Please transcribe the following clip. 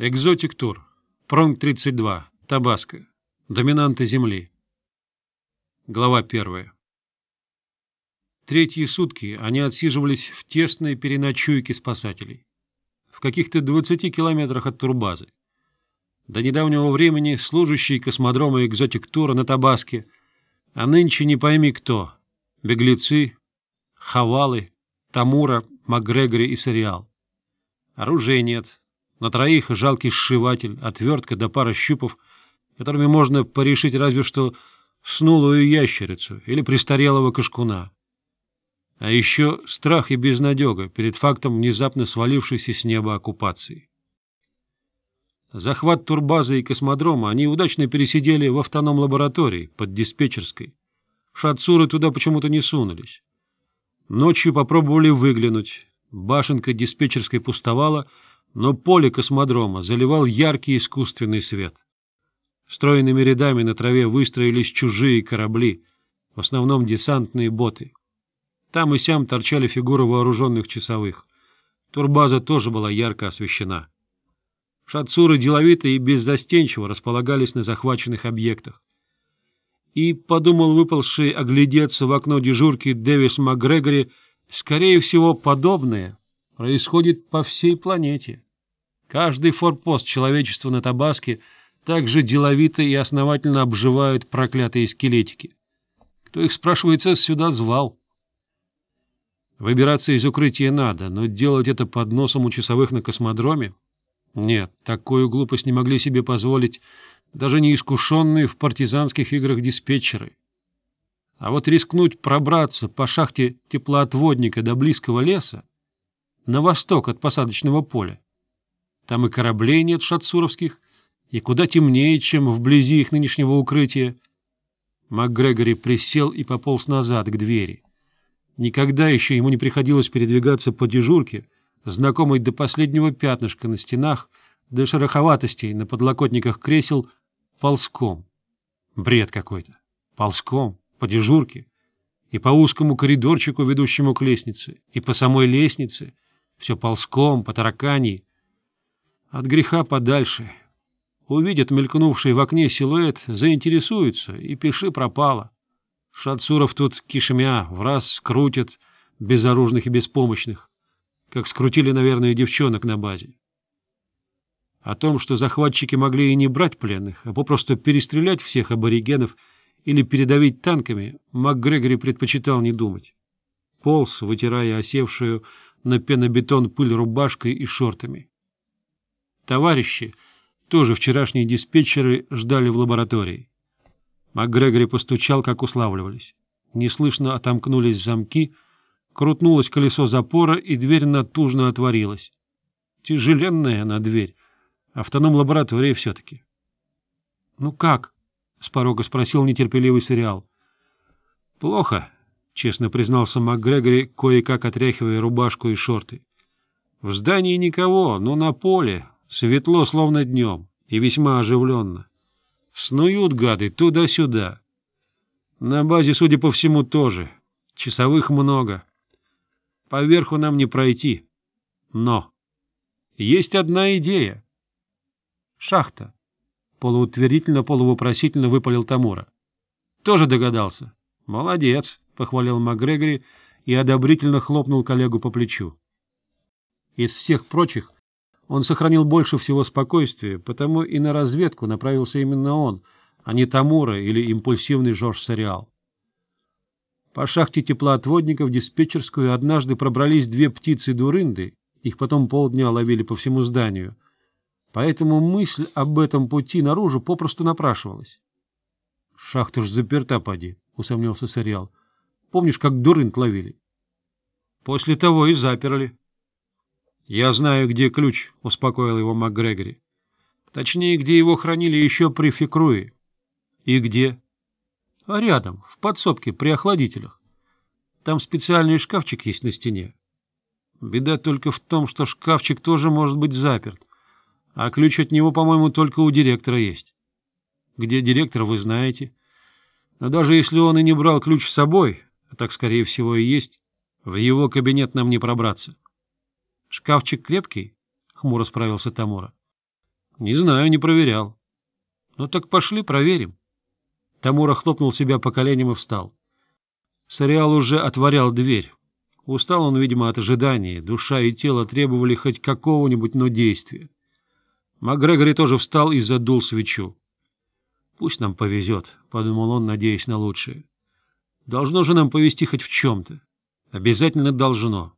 Экзотик тур. Пронг-32. Табаско. Доминанты земли. Глава 1. Третьи сутки они отсиживались в тесной переночуйке спасателей. В каких-то 20 километрах от турбазы. До недавнего времени служащий космодрома экзотик тура на Табаске, а нынче не пойми кто. Беглецы, Хавалы, Тамура, Макгрегори и Сериал. Оружия нет, на троих жалкий сшиватель, отвертка да пара щупов, которыми можно порешить разве что снулую ящерицу или престарелого кашкуна. А еще страх и безнадега перед фактом внезапно свалившейся с неба оккупации. Захват турбазы и космодрома они удачно пересидели в автоном-лаборатории под диспетчерской. Шатсуры туда почему-то не сунулись. Ночью попробовали выглянуть. Башенка диспетчерской пустовала — но поле космодрома заливал яркий искусственный свет. Стройными рядами на траве выстроились чужие корабли, в основном десантные боты. Там и сям торчали фигуры вооруженных часовых. Турбаза тоже была ярко освещена. Шатсуры деловито и беззастенчиво располагались на захваченных объектах. И, подумал выпалший оглядеться в окно дежурки Дэвис МакГрегори, скорее всего, подобное происходит по всей планете. Каждый форпост человечества на Табаске также деловито и основательно обживают проклятые скелетики. Кто их, спрашивается, сюда звал? Выбираться из укрытия надо, но делать это под носом у часовых на космодроме? Нет, такую глупость не могли себе позволить даже неискушенные в партизанских играх диспетчеры. А вот рискнуть пробраться по шахте теплоотводника до близкого леса на восток от посадочного поля. Там и кораблей нет шатсуровских, и куда темнее, чем вблизи их нынешнего укрытия. МакГрегори присел и пополз назад к двери. Никогда еще ему не приходилось передвигаться по дежурке, знакомой до последнего пятнышка на стенах, до шероховатостей на подлокотниках кресел, ползком. Бред какой-то. Ползком, по дежурке, и по узкому коридорчику, ведущему к лестнице, и по самой лестнице — все ползком, по таракани. От греха подальше. Увидят мелькнувший в окне силуэт, заинтересуются, и пиши пропало. Шацуров тут кишмя, в раз скрутят, безоружных и беспомощных, как скрутили, наверное, девчонок на базе. О том, что захватчики могли и не брать пленных, а попросту перестрелять всех аборигенов или передавить танками, МакГрегори предпочитал не думать. Полз, вытирая осевшую на пенобетон пыль рубашкой и шортами. Товарищи, тоже вчерашние диспетчеры, ждали в лаборатории. МакГрегори постучал, как уславливались. Неслышно отомкнулись замки, крутнулось колесо запора, и дверь натужно отворилась. Тяжеленная она дверь. Автоном лаборатории все-таки. — Ну как? — с порога спросил нетерпеливый сериал. — Плохо, — честно признался МакГрегори, кое-как отряхивая рубашку и шорты. — В здании никого, но на поле. Светло, словно днем, и весьма оживленно. Снуют гады туда-сюда. На базе, судя по всему, тоже. Часовых много. Поверху нам не пройти. Но есть одна идея. — Шахта. — полуутвердительно, полувопросительно выпалил Тамура. — Тоже догадался. — Молодец. — похвалил МакГрегори и одобрительно хлопнул коллегу по плечу. Из всех прочих он сохранил больше всего спокойствия, потому и на разведку направился именно он, а не Тамура или импульсивный Жорж Сориал. По шахте теплоотводников в диспетчерскую однажды пробрались две птицы-дурынды, их потом полдня ловили по всему зданию. Поэтому мысль об этом пути наружу попросту напрашивалась. — Шахта ж заперта, поди, — усомнился Сориал. Помнишь, как дурынт ловили? После того и заперли. — Я знаю, где ключ, — успокоил его МакГрегори. — Точнее, где его хранили еще при Фикруе. — И где? — А рядом, в подсобке, при охладителях. Там специальный шкафчик есть на стене. Беда только в том, что шкафчик тоже может быть заперт, а ключ от него, по-моему, только у директора есть. Где директор, вы знаете. Но даже если он и не брал ключ с собой, так, скорее всего, и есть, в его кабинет нам не пробраться. — Шкафчик крепкий? — хмуро справился Тамура. — Не знаю, не проверял. — Ну так пошли, проверим. Тамура хлопнул себя по коленям и встал. Сориал уже отворял дверь. Устал он, видимо, от ожидания, душа и тело требовали хоть какого-нибудь, но действия. Макгрегори тоже встал и задул свечу. «Пусть нам повезет», — подумал он, надеясь на лучшее должно же нам повести хоть в чем-то. Обязательно должно.